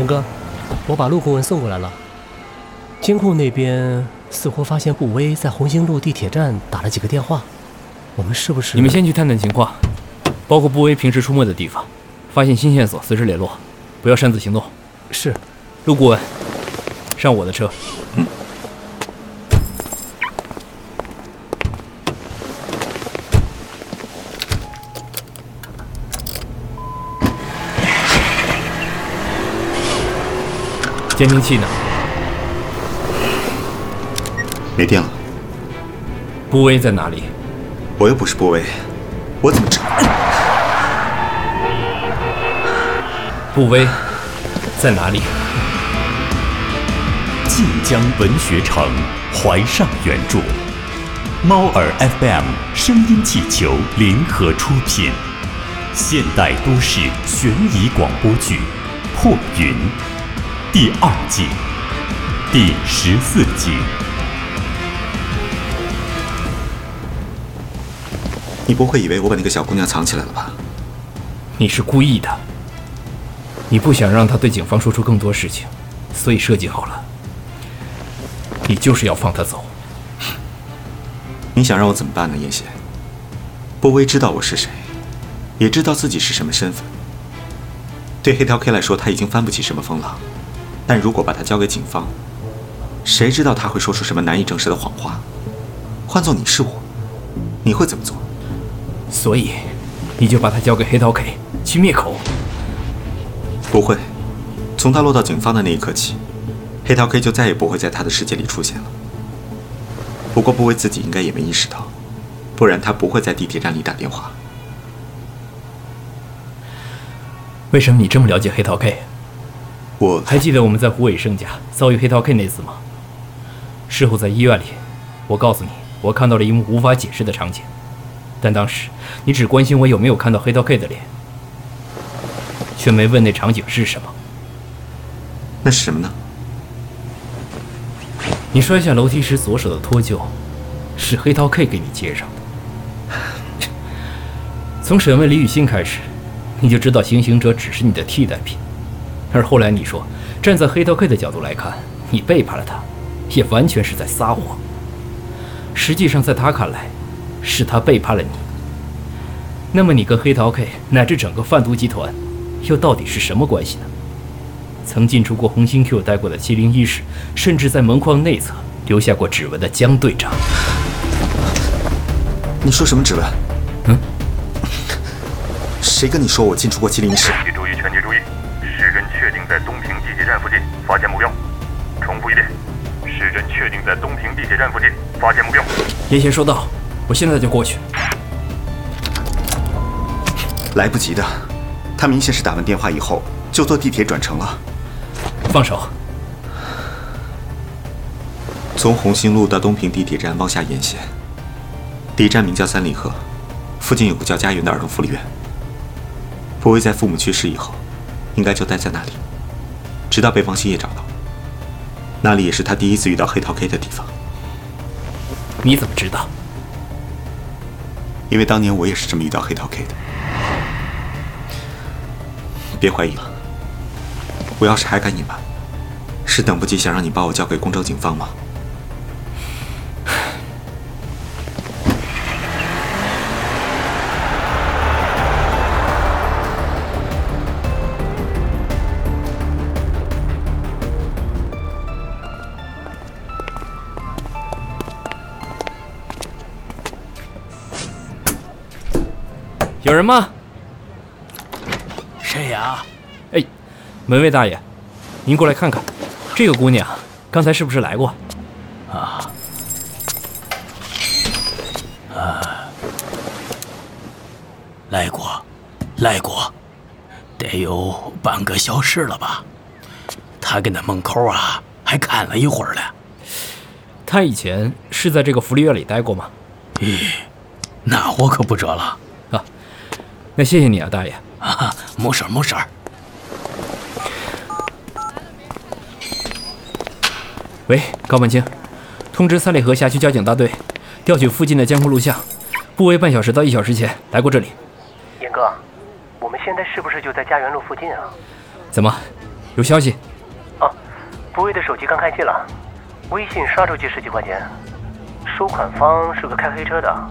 严哥，我把陆顾问送过来了。监控那边似乎发现顾威在红星路地铁站打了几个电话，我们是不是？你们先去探探情况，包括顾威平时出没的地方，发现新线索随时联络，不要擅自行动。是，陆顾问，上我的车。嗯。监听器呢？没电了。布威在哪里？我又不是布威，我怎么知道？步威在哪里？晋江文学城怀上原著，猫耳 FM 声音气球联合出品，现代都市悬疑广播剧《破云》。第二季第十四集，你不会以为我把那个小姑娘藏起来了吧？你是故意的，你不想让她对警方说出更多事情，所以设计好了，你就是要放她走。你想让我怎么办呢？叶贤，波威知道我是谁，也知道自己是什么身份。对黑条 K 来说，他已经翻不起什么风浪。但如果把他交给警方，谁知道他会说出什么难以证实的谎话？换做你是我，你会怎么做？所以，你就把他交给黑桃 K 去灭口？不会，从他落到警方的那一刻起，黑桃 K 就再也不会在他的世界里出现了。不过，不为自己应该也没意识到，不然他不会在地铁站里打电话。为什么你这么了解黑桃 K？我还记得我们在胡伟胜家遭遇黑桃 K 那次吗？事后在医院里，我告诉你，我看到了一幕无法解释的场景。但当时你只关心我有没有看到黑桃 K 的脸，却没问那场景是什么。那是什么呢？你摔下楼梯时左手的脱臼，是黑桃 K 给你接上的。从审问李雨欣开始，你就知道行刑者只是你的替代品。而后来你说，站在黑桃 K 的角度来看，你背叛了他，也完全是在撒谎。实际上，在他看来，是他背叛了你。那么，你跟黑桃 K 乃至整个贩毒集团，又到底是什么关系呢？曾进出过红星 Q 待过的七零一室，甚至在门框内侧留下过指纹的江队长，你说什么指纹？嗯？谁跟你说我进出过七零一室？现目标。重复一遍，时针确定在东平地铁站附近发现目标。叶贤收到，我现在就过去。来不及的，他明显是打完电话以后就坐地铁转乘了。放手。从红星路到东平地铁站往下沿线，第一站名叫三里河，附近有个叫家园的儿童福利院。不会在父母去世以后。应该就待在那里，直到被方新叶找到。那里也是他第一次遇到黑桃 K 的地方。你怎么知道？因为当年我也是这么遇到黑桃 K 的。别怀疑了，我要是还敢隐瞒，是等不及想让你把我交给公州警方吗？有人吗？谁呀？哎，门卫大爷，您过来看看，这个姑娘刚才是不是来过？啊啊，来过，来过，得有半个小时了吧？他跟那门口啊还看了一会儿了。他以前是在这个福利院里待过吗？咦，那我可不知道了。那谢谢你啊，大爷。啊，没事儿，没事儿。喂，高半清，通知三里河辖区交警大队，调取附近的监控录像，部位半小时到一小时前来过这里。严哥，我们现在是不是就在家园路附近啊？怎么，有消息。啊，不威的手机刚开机了，微信刷出去十几块钱，收款方是个开黑车的，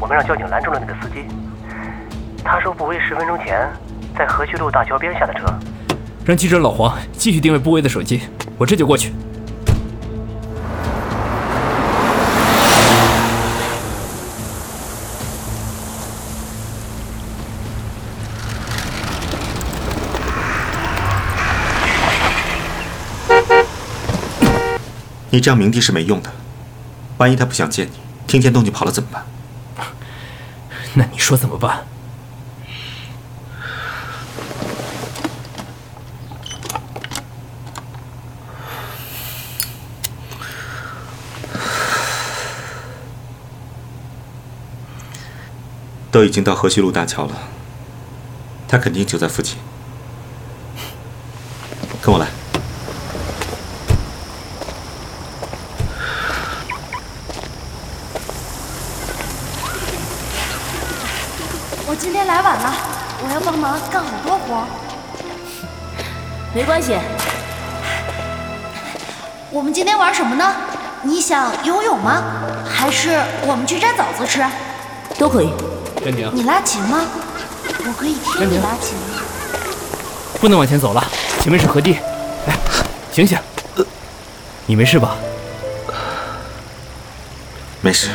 我们让交警拦住了那个司机。他说不威十分钟前在河西路大桥边下的车。让记者老黄继续定位不威的手机，我这就过去。你这样鸣笛是没用的，万一他不想见你，听见动静跑了怎么办？那你说怎么办？都已经到河西路大桥了，他肯定就在附近。跟我来。我今天来晚了，我要帮忙干好多活。没关系。我们今天玩什么呢？你想游泳吗？还是我们去摘枣子吃？都可以。你拉琴吗？我可以听你拉琴。不能往前走了，前面是河堤。哎，醒醒！你没事吧？没事。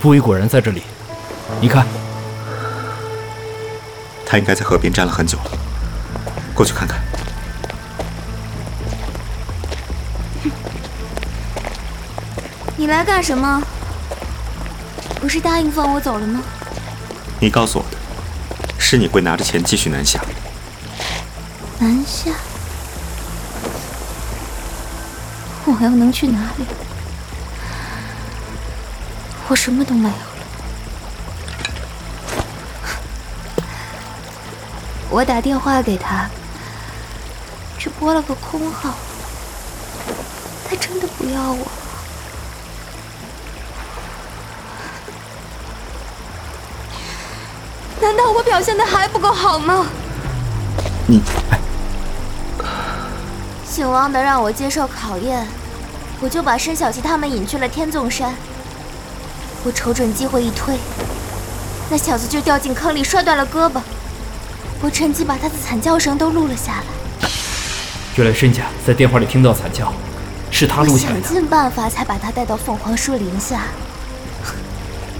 不威果然在这里，你看，他应该在河边站了很久了。过去看看。你来干什么？不是答应放我走了吗？你告诉我的，是你会拿着钱继续南下。南下？我又能去哪里？我什么都没有了。我打电话给他，只拨了个空号。他真的不要我？难道我表现的还不够好吗？你，姓汪的让我接受考验，我就把申小琪他们引去了天纵山。我瞅准机会一推，那小子就掉进坑里，摔断了胳膊。我趁机把他的惨叫声都录了下来。原来申家在电话里听到惨叫，是他录下来的。想尽办法才把他带到凤凰树林下，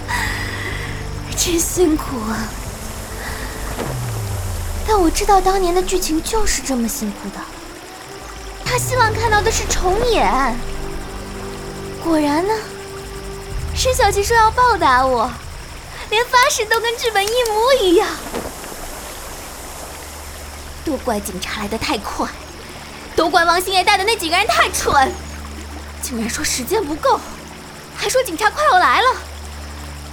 真辛苦啊！但我知道当年的剧情就是这么辛苦的。他希望看到的是重演。果然呢，申小琪说要报答我，连发誓都跟剧本一模一样。都怪警察来的太快，都怪王星爷带的那几个人太蠢，竟然说时间不够，还说警察快要来了。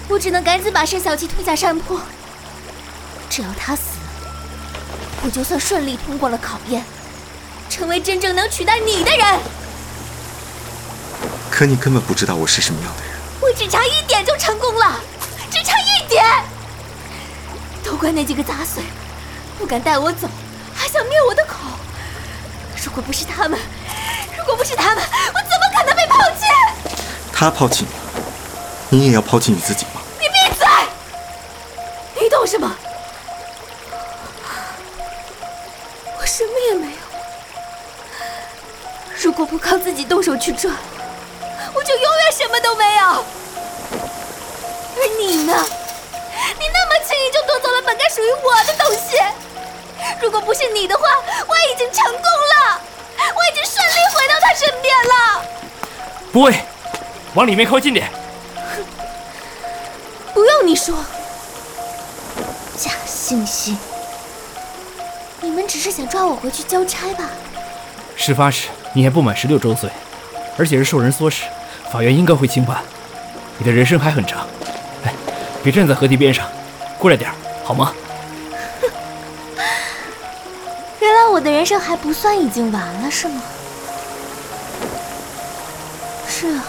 我只能赶紧把申小琪推下山坡。只要他死，我就算顺利通过了考验，成为真正能取代你的人。可你根本不知道我是什么样的人。我只差一点就成功了，只差一点。都怪那几个杂碎，不敢带我走，还想灭我的口。如果不是他们，如果不是他们，我怎么可能被抛弃？他抛弃你，你也要抛弃你自己吗？你闭嘴！你懂什么？如果不靠自己动手去赚，我就永远什么都没有。而你呢？你那么轻易就夺走了本该属于我的东西。如果不是你的话，我已经成功了，我已经顺利回到他身边了。不会，往里面靠近点。不用你说，假惺惺。你们只是想抓我回去交差吧？事发时你还不满十六周岁，而且是受人唆使，法院应该会轻判。你的人生还很长，哎，别站在河堤边上，过来点好吗？原来我的人生还不算已经完了，是吗？是啊，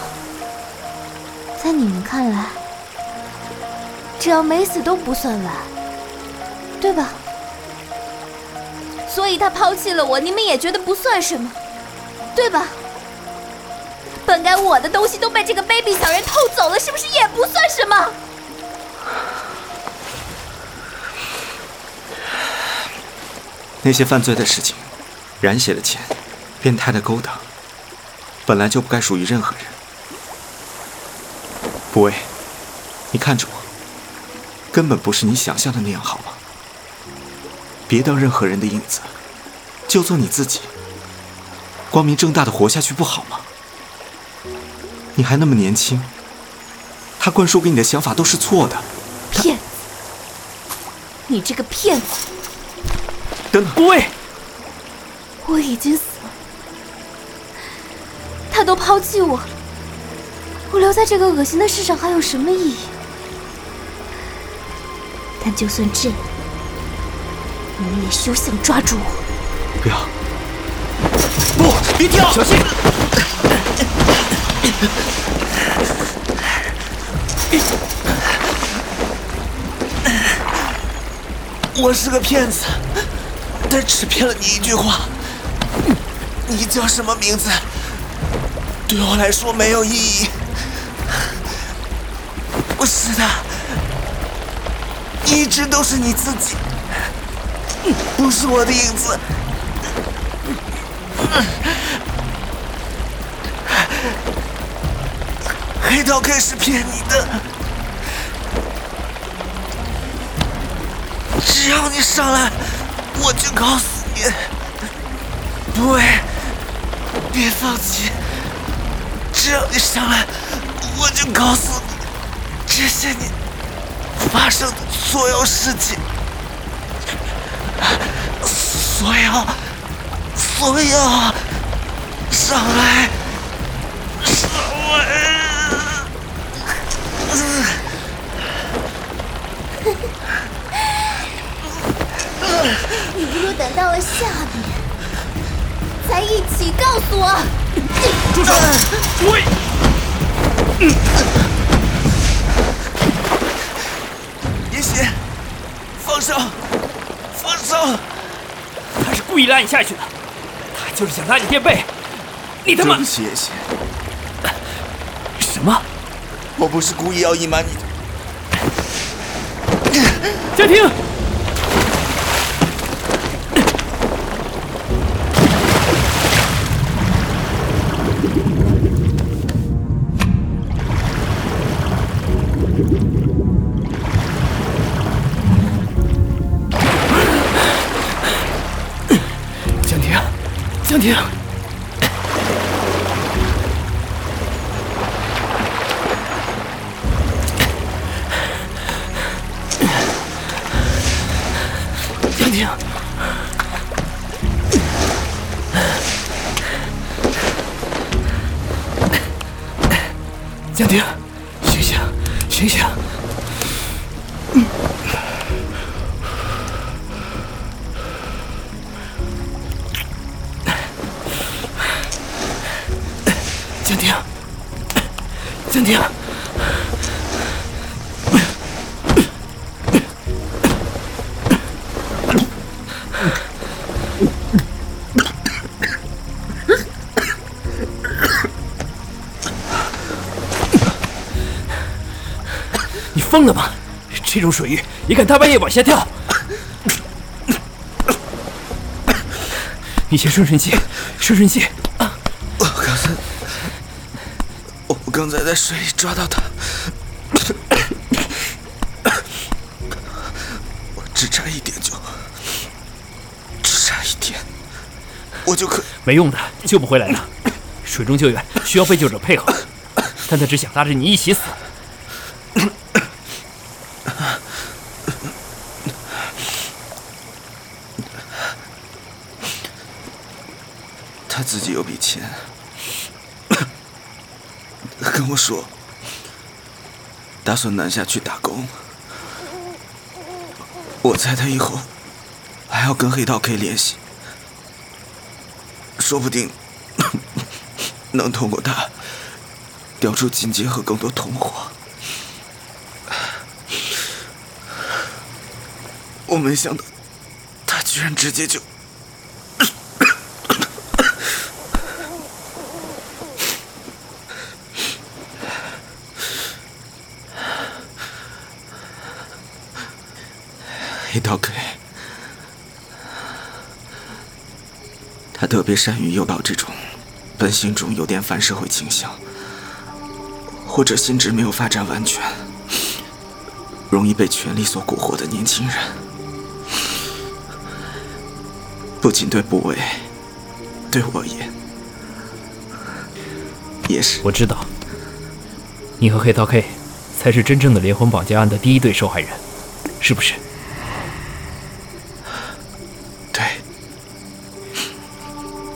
在你们看来，只要没死都不算完，对吧？所以他抛弃了我，你们也觉得不算什么，对吧？本该我的东西都被这个卑鄙小人偷走了，是不是也不算什么？那些犯罪的事情，染血的钱，变态的勾当，本来就不该属于任何人。不畏，你看着我，根本不是你想象的那样，好吗？别当任何人的影子，就做你自己，光明正大的活下去，不好吗？你还那么年轻，他灌输给你的想法都是错的。骗子！你这个骗子！等等，不畏，我已经死了，他都抛弃我，我留在这个恶心的世上还有什么意义？但就算这样，你们也休想抓住我！不要！不，别跳！小心！我是个骗子，但只骗了你一句话。你叫什么名字？对我来说没有意义。不是的，一直都是你自己，不是我的影子。黑桃 K 是骗你的，只要你上来，我就搞死你。不会，别放弃，只要你上来，我就告诉你。这些年发生的所有事情，所有，所有，上来，上来。你不如等到了下面，再一起告诉我。住手！喂！叶邪，放手，放手！他是故意拉你下去的，他就是想拉你垫背。你他妈对不！起，什么？我不是故意要隐瞒你的。江婷！江婷，江婷，醒醒，醒醒！江婷，江婷，疯了吗？这种水域也敢大半夜往下跳？你先顺顺气，顺顺气。我刚才，我刚才在水里抓到他，我只差一点就，只差一点，我就可没用的，救不回来的。水中救援需要被救者配合，但他只想拉着你一起死。自己有笔钱，跟我说打算南下去打工。我猜他以后还要跟黑道 K 联系，说不定 能通过他调出金杰和更多同伙。我没想到他居然直接就黑道 K，他特别善于诱导这种本性中有点反社会倾向，或者心智没有发展完全，容易被权力所蛊惑的年轻人。不仅对部位，对我也也是。我知道，你和黑桃 K 才是真正的连环绑架案的第一对受害人，是不是？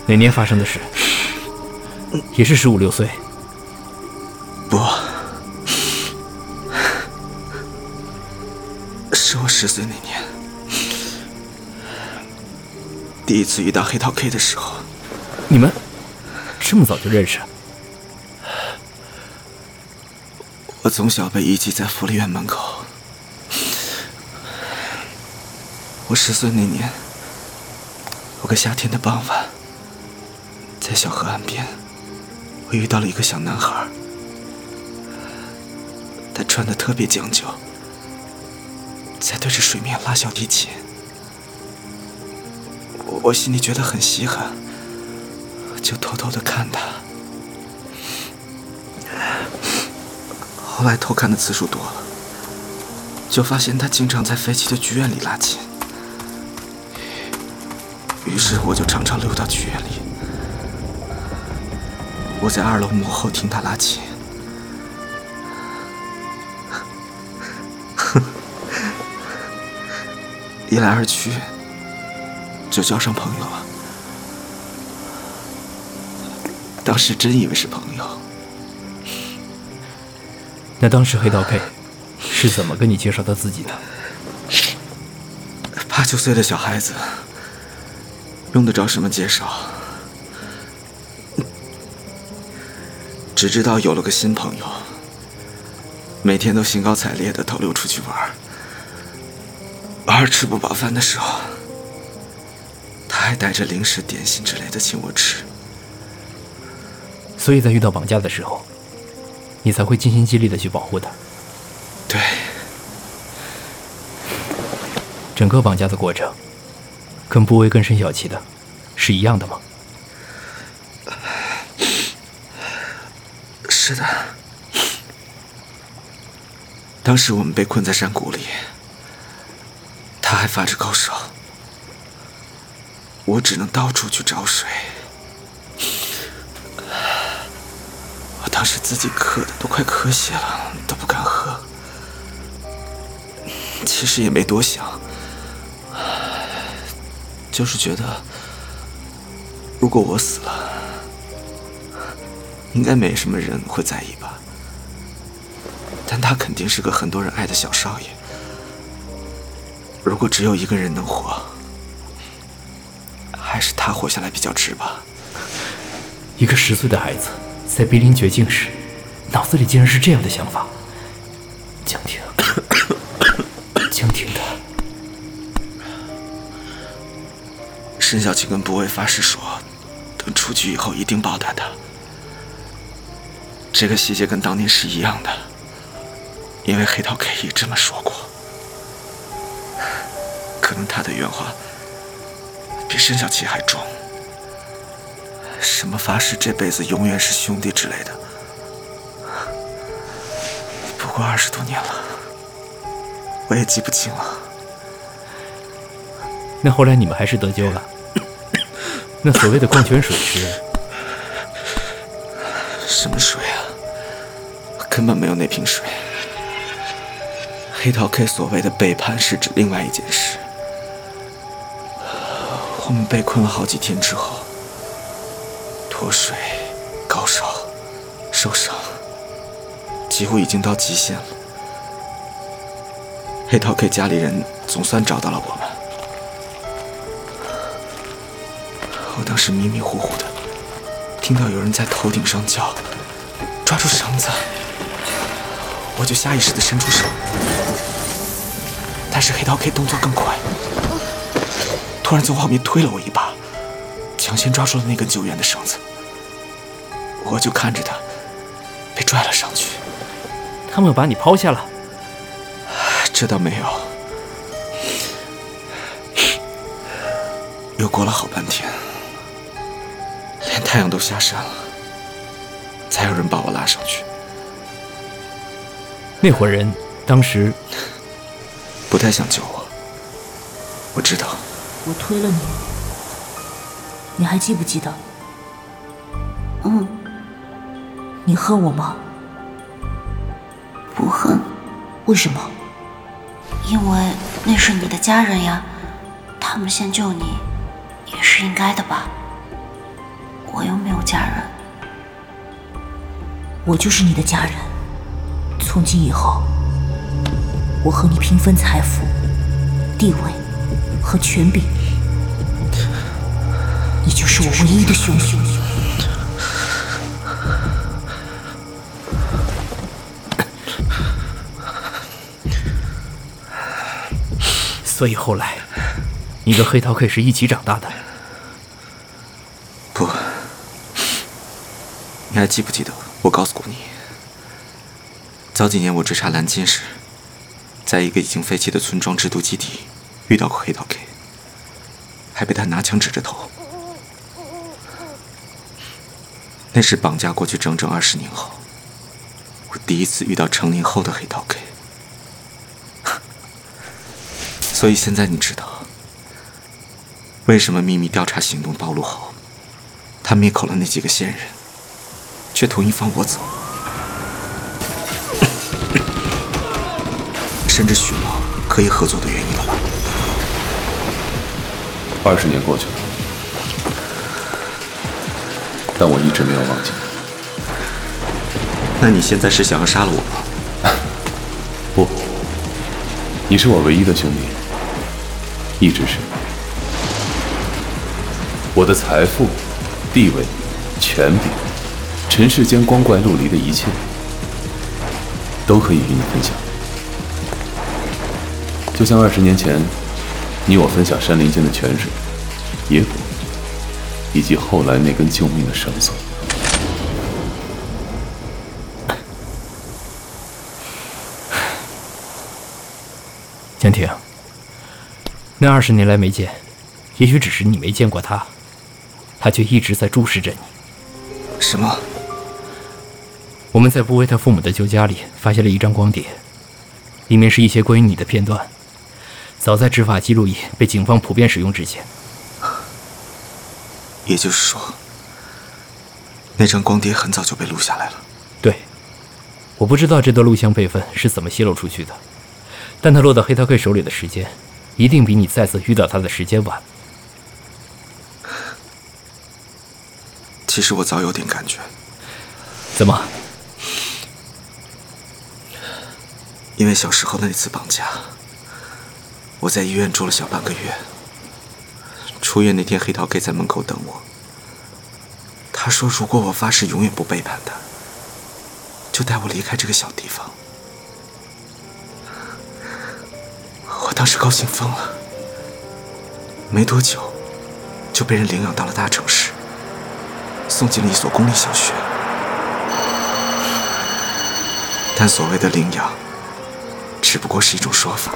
哪年发生的事？也是十五六岁。不，是我十岁那年。第一次遇到黑桃 K 的时候，你们这么早就认识？我从小被遗弃在福利院门口。我十岁那年，有个夏天的傍晚，在小河岸边，我遇到了一个小男孩。他穿的特别讲究，在对着水面拉小提琴。我心里觉得很稀罕，就偷偷的看他。后来偷看的次数多了，就发现他经常在废弃的剧院里拉琴。于是我就常常溜到剧院里，我在二楼幕后听他拉琴。一来二去。就交上朋友了。当时真以为是朋友。那当时黑道 K 是怎么跟你介绍他自己的？八九岁的小孩子用得着什么介绍？只知道有了个新朋友，每天都兴高采烈的偷溜出去玩，偶尔吃不饱饭的时候。他还带着零食、点心之类的请我吃，所以在遇到绑架的时候，你才会尽心尽力的去保护他。对，整个绑架的过程，跟部位跟沈小琪的是一样的吗？是的，当时我们被困在山谷里，他还发着高烧。我只能到处去找水，我当时自己渴的都快咳血了，都不敢喝。其实也没多想，就是觉得，如果我死了，应该没什么人会在意吧。但他肯定是个很多人爱的小少爷，如果只有一个人能活。还是他活下来比较值吧。一个十岁的孩子在濒临绝境时，脑子里竟然是这样的想法。江婷，江婷的。沈小琪跟不畏发誓说，等出去以后一定报答他。这个细节跟当年是一样的，因为黑桃 K 也这么说过。可能他的原话。比沈小琪还重，什么发誓这辈子永远是兄弟之类的。不过二十多年了，我也记不清了。那后来你们还是得救了？那所谓的矿泉水是？什么水啊？根本没有那瓶水。黑桃 K 所谓的背叛是指另外一件事。我们被困了好几天之后，脱水、高烧、受伤，几乎已经到极限了。黑桃 K 家里人总算找到了我们。我当时迷迷糊糊的，听到有人在头顶上叫：“抓住绳子！”我就下意识的伸出手，但是黑桃 K 动作更快。突然从后面推了我一把，抢先抓住了那根救援的绳子。我就看着他被拽了上去。他们把你抛下了？这倒没有。又过了好半天，太阳都下山了，才有人把我拉上去。那伙人当时不太想救我，我知道。我推了你，你还记不记得？嗯。你恨我吗？不恨。为什么？因为那是你的家人呀，他们先救你，也是应该的吧。我又没有家人。我就是你的家人。从今以后，我和你平分财富、地位和权柄。你就是我唯一的兄弟。所以后来，你跟黑桃 K 是一起长大的。不，你还记不记得我告诉过你，早几年我追查蓝金时，在一个已经废弃的村庄制毒基地遇到过黑桃 K，还被他拿枪指着头。那是绑架过去整整二十年后，我第一次遇到成年后的黑桃 K。所以现在你知道，为什么秘密调查行动暴露后，他灭口了那几个线人，却同意放我走，甚至许诺可以合作的原因了吧？二十年过去了，但我一直没有忘记。那你现在是想要杀了我吗？不，你是我唯一的兄弟。一直是，我的财富、地位、权柄，尘世间光怪陆离的一切，都可以与你分享。就像二十年前，你我分享山林间的泉水、野果，以及后来那根救命的绳索。江婷。那二十年来没见，也许只是你没见过他，他却一直在注视着你。什么？我们在布维特父母的旧家里发现了一张光碟，里面是一些关于你的片段，早在执法记录仪被警方普遍使用之前。也就是说，那张光碟很早就被录下来了。对，我不知道这段录像备份是怎么泄露出去的，但它落到黑桃 K 手里的时间。一定比你再次遇到他的时间晚。其实我早有点感觉。怎么？因为小时候的那次绑架，我在医院住了小半个月。出院那天，黑桃 K 在门口等我。他说：“如果我发誓永远不背叛他，就带我离开这个小地方。”我当时高兴疯了，没多久就被人领养到了大城市，送进了一所公立小学。但所谓的领养，只不过是一种说法。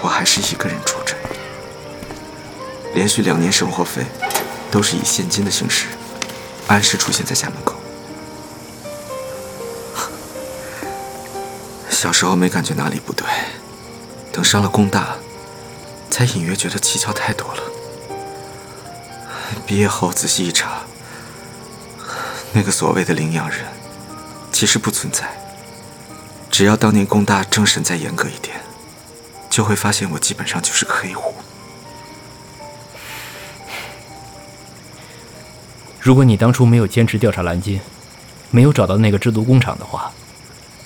我还是一个人住着，连续两年生活费都是以现金的形式按时出现在家门口。小时候没感觉哪里不对。等上了工大，才隐约觉得蹊跷太多了。毕业后仔细一查，那个所谓的领养人，其实不存在。只要当年工大政审再严格一点，就会发现我基本上就是个黑户。如果你当初没有坚持调查蓝金，没有找到那个制毒工厂的话，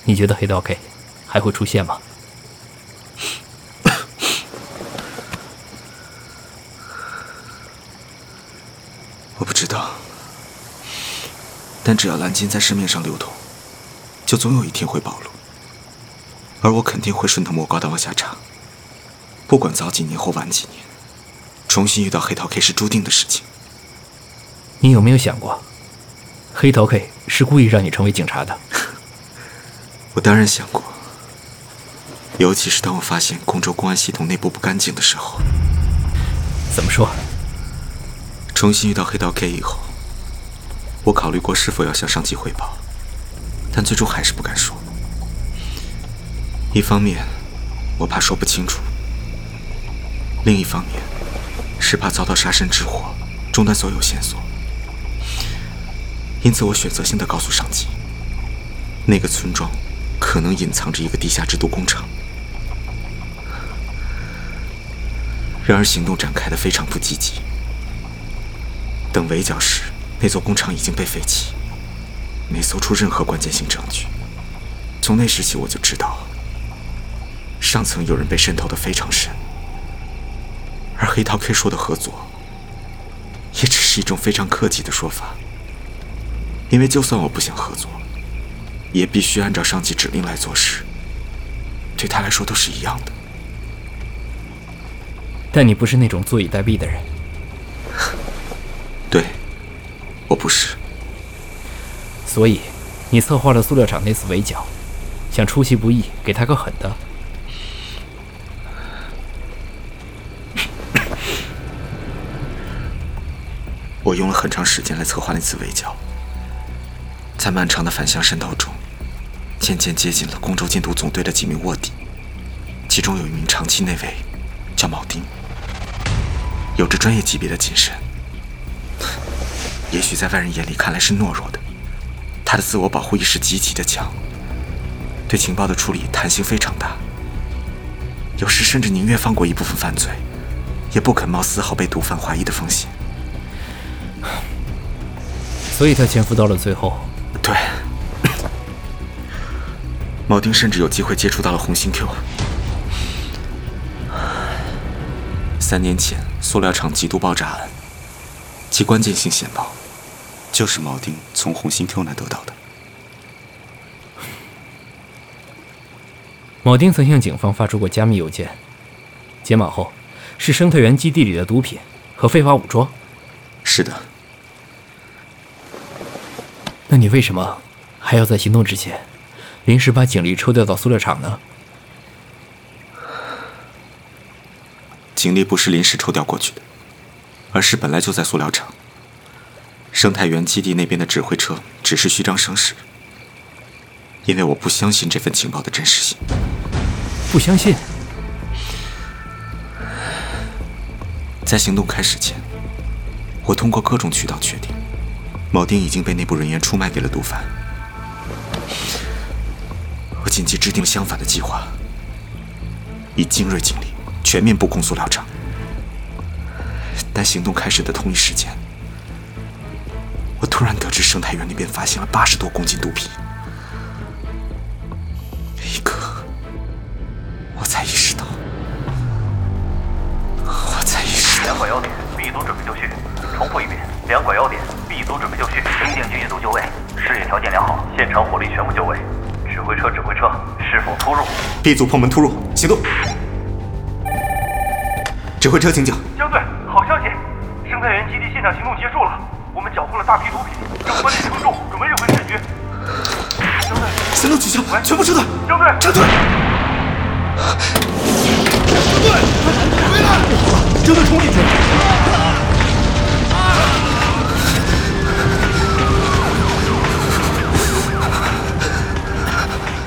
你觉得黑道 K 还会出现吗？我不知道但只要蓝金在市面上流通，就总有一天会暴露，而我肯定会顺藤摸瓜的往下查。不管早几年或晚几年，重新遇到黑桃 K 是注定的事情。你有没有想过，黑桃 K 是故意让你成为警察的？我当然想过，尤其是当我发现公州公安系统内部不干净的时候。怎么说？重新遇到黑桃 K 以后，我考虑过是否要向上级汇报，但最终还是不敢说。一方面，我怕说不清楚；另一方面，是怕遭到杀身之祸，中断所有线索。因此，我选择性的告诉上级，那个村庄可能隐藏着一个地下制毒工厂。然而，行动展开的非常不积极。等围剿时，那座工厂已经被废弃，没搜出任何关键性证据。从那时起，我就知道，上层有人被渗透的非常深。而黑桃 K 说的合作，也只是一种非常客气的说法。因为就算我不想合作，也必须按照上级指令来做事。对他来说都是一样的。但你不是那种坐以待毙的人。对，我不是。所以，你策划了塑料厂那次围剿，想出其不意给他个狠的。我用了很长时间来策划那次围剿，在漫长的反向渗透中，渐渐接近了光州禁毒总队的几名卧底，其中有一名长期内卫，叫铆钉，有着专业级别的谨慎。也许在外人眼里看来是懦弱的，他的自我保护意识极其的强，对情报的处理弹性非常大，有时甚至宁愿放过一部分犯罪，也不肯冒丝毫被毒贩怀疑的风险。所以他潜伏到了最后。对，铆钉甚至有机会接触到了红星 Q。三年前塑料厂极度爆炸案，其关键性线报，就是铆钉从红星 Q 那得到的。铆钉曾向警方发出过加密邮件，解码后是生态园基地里的毒品和非法武装。是的。那你为什么还要在行动之前临时把警力抽调到塑料厂呢？警力不是临时抽调过去的，而是本来就在塑料厂。生态园基地那边的指挥车只是虚张声势，因为我不相信这份情报的真实性。不相信？在行动开始前，我通过各种渠道确定。铆钉已经被内部人员出卖给了毒贩，我紧急制定了相反的计划，以精锐警力全面布控塑料厂。但行动开始的同一时间，我突然得知生态园那边发现了八十多公斤毒品，？B 组破门突入，行动。指挥车，请讲。江队，好消息，生态园基地现场行动结束了，我们缴获了大批毒品，正关键称重，准备运回市局。江队，行动取消，全部撤退。江队，撤退。江队，回来！江队冲进去。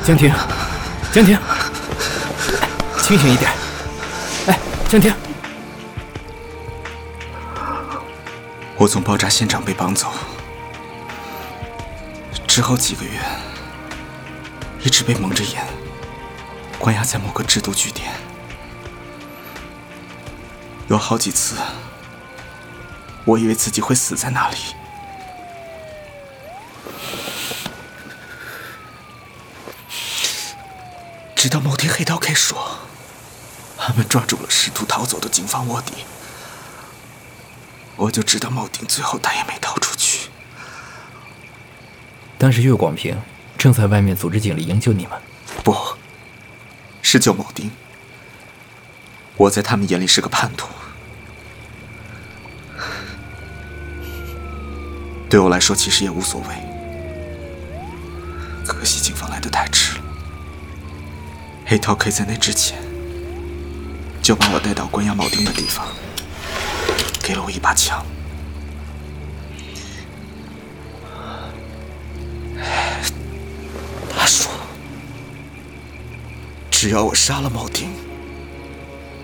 江婷，江婷，清醒一点！哎，江婷，我从爆炸现场被绑走之后几个月，一直被蒙着眼，关押在某个制毒据点，有好几次，我以为自己会死在那里。直到某天，黑刀 K 说，他们抓住了试图逃走的警方卧底，我就知道铆钉最后他也没逃出去。当时岳广平正在外面组织警力营救你们，不是救铆钉。我在他们眼里是个叛徒，对我来说其实也无所谓。可惜警方来的太迟了。黑桃 K 在那之前就把我带到关押铆钉的地方，给了我一把枪。他说：“只要我杀了铆钉，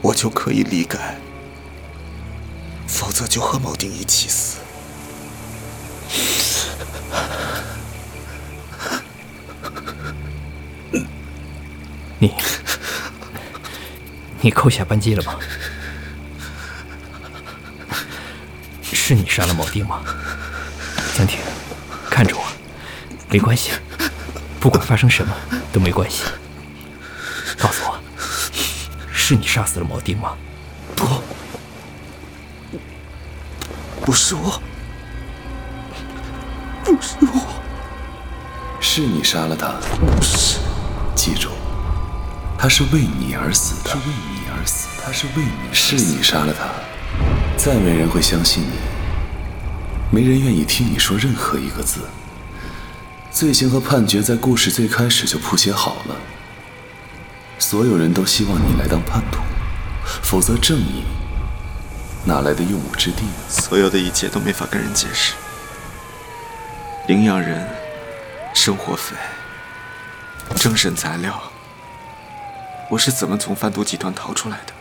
我就可以离开；否则就和铆钉一起死。”你扣下扳机了吗？是你杀了铆钉吗？江婷，看着我，没关系，不管发生什么都没关系。告诉我，是你杀死了铆钉吗？不，不是我，不是我，是你杀了他。是，记住，他是为你而死的，是为你而死，他是为你，是你杀了他。再没人会相信你，没人愿意听你说任何一个字。罪行和判决在故事最开始就谱写好了，所有人都希望你来当叛徒，否则正义哪来的用武之地呢？所有的一切都没法跟人解释。领养人、生活费、政审材料，我是怎么从贩毒集团逃出来的？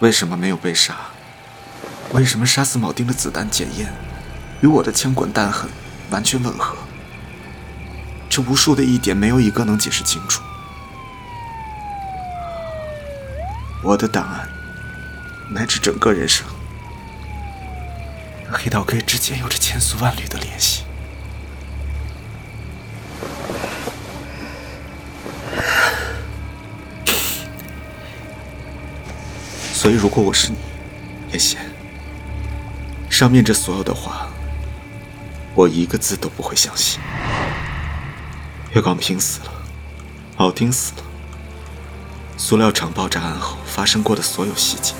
为什么没有被杀？为什么杀死铆钉的子弹检验与我的枪管弹痕完全吻合？这无数的疑点，没有一个能解释清楚。我的档案，乃至整个人生，黑道 K 之间有着千丝万缕的联系。所以，如果我是你，叶贤，上面这所有的话，我一个字都不会相信。岳广平死了，老丁死了，塑料厂爆炸案后发生过的所有细节，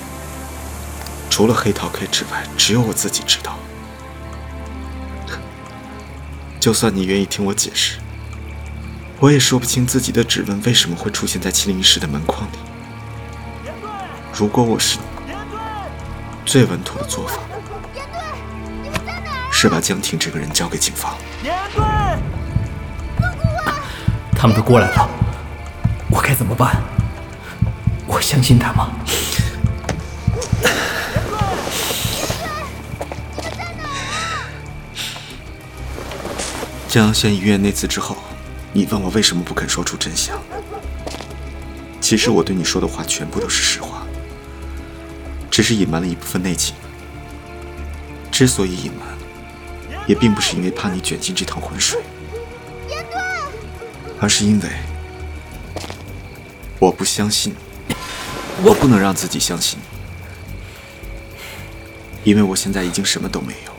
除了黑桃 K 之外，只有我自己知道。就算你愿意听我解释，我也说不清自己的指纹为什么会出现在七零一室的门框里。如果我是你，最稳妥的做法是把江婷这个人交给警方。他们都过来了，我该怎么办？我相信他吗？江阳县医院那次之后，你问我为什么不肯说出真相？其实我对你说的话全部都是实话，只是隐瞒了一部分内情。之所以隐瞒，也并不是因为怕你卷进这趟浑水，而是因为我不相信，我不能让自己相信你，因为我现在已经什么都没有，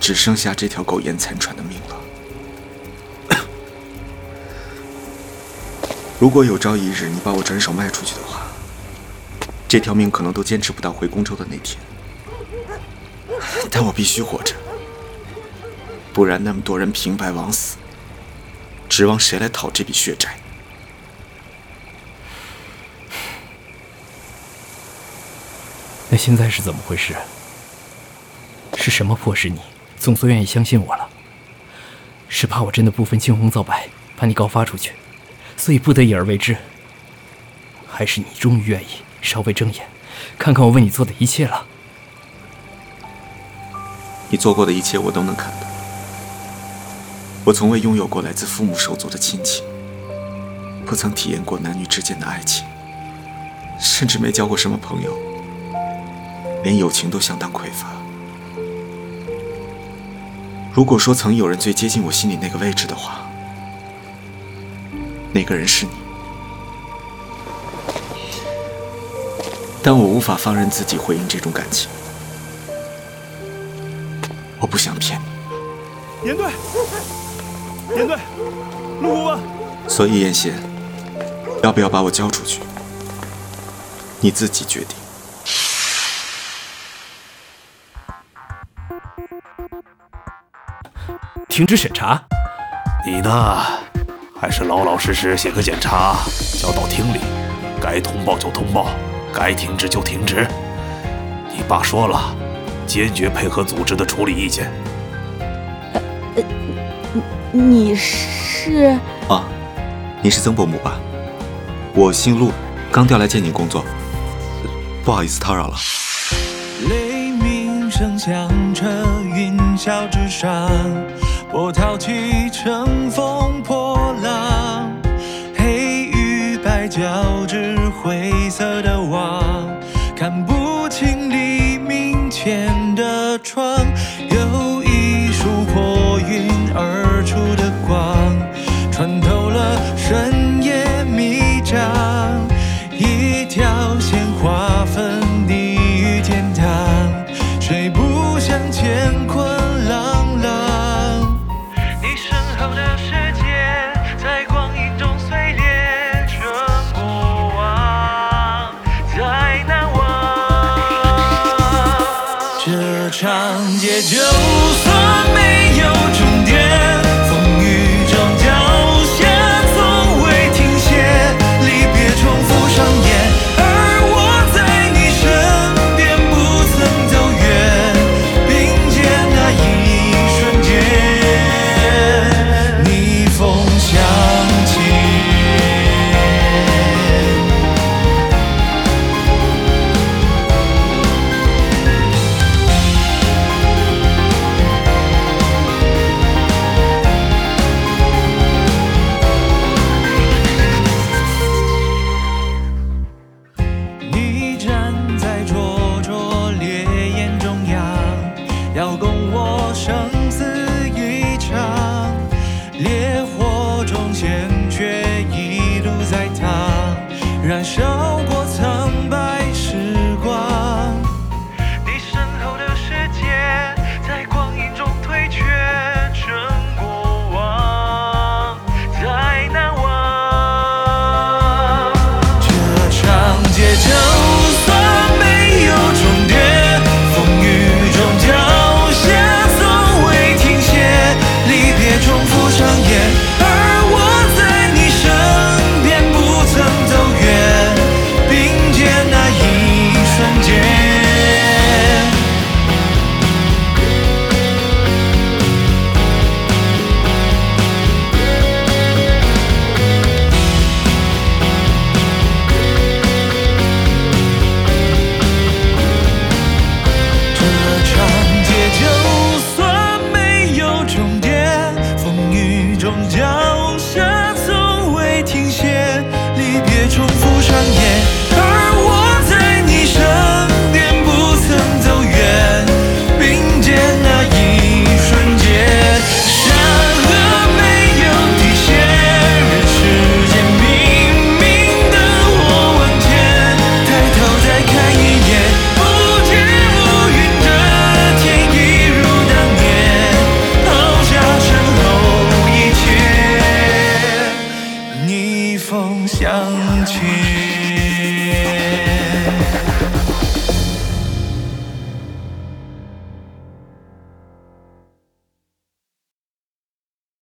只剩下这条苟延残喘的命了。如果有朝一日你把我转手卖出去的话，这条命可能都坚持不到回宫州的那天。但我必须活着，不然那么多人平白枉死，指望谁来讨这笔血债？那现在是怎么回事？是什么迫使你总算愿意相信我了？是怕我真的不分青红皂白把你告发出去，所以不得已而为之？还是你终于愿意稍微睁眼，看看我为你做的一切了？你做过的一切，我都能看到。我从未拥有过来自父母手足的亲情，不曾体验过男女之间的爱情，甚至没交过什么朋友，连友情都相当匮乏。如果说曾有人最接近我心里那个位置的话，那个人是你。但我无法放任自己回应这种感情。我不想骗你，严队，严队，陆顾问。所以严贤，要不要把我交出去，你自己决定。停止审查。你呢，还是老老实实写个检查，交到厅里，该通报就通报，该停职就停职。你爸说了，坚决配合组织的处理意见。呃，你是？啊，你是曾伯母吧？我姓陆，刚调来见您工作，不好意思打扰了。雷鸣声响彻云霄之上，波涛起，乘风破浪，黑与白交织，灰色的的窗，